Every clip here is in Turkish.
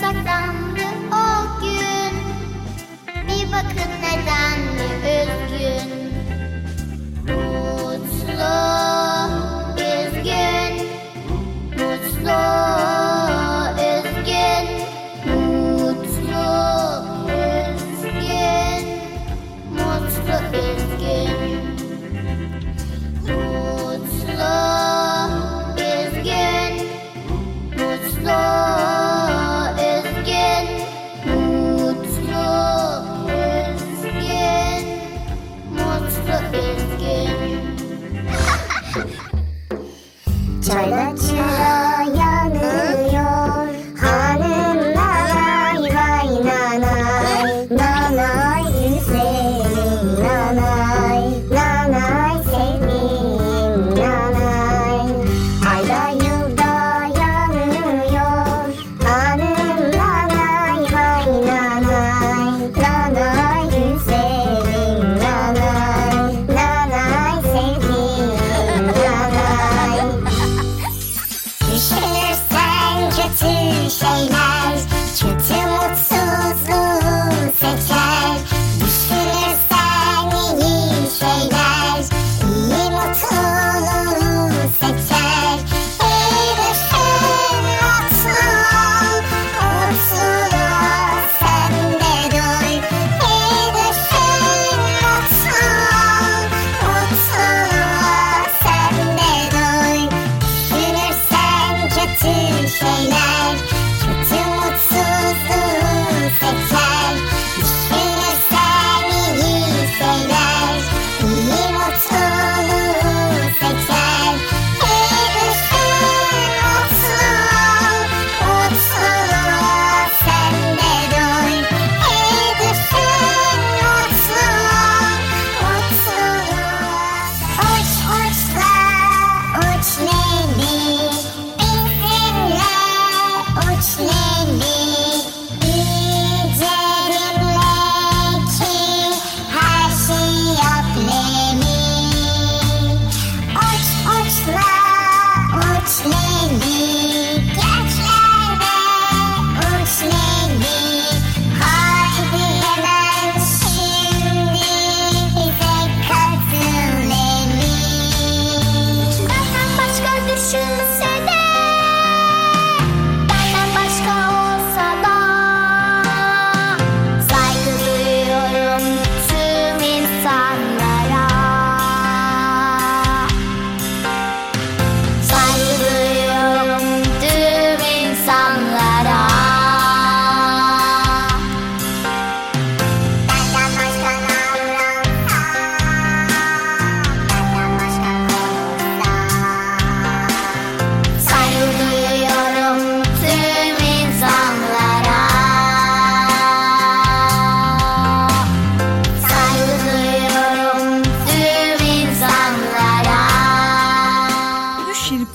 saklandı o gün. Bir bakın neden.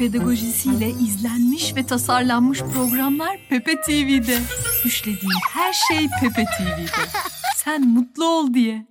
pedagojisiyle izlenmiş ve tasarlanmış programlar Pepe TV'de. Düşlediğin her şey Pepe TV'de. Sen mutlu ol diye.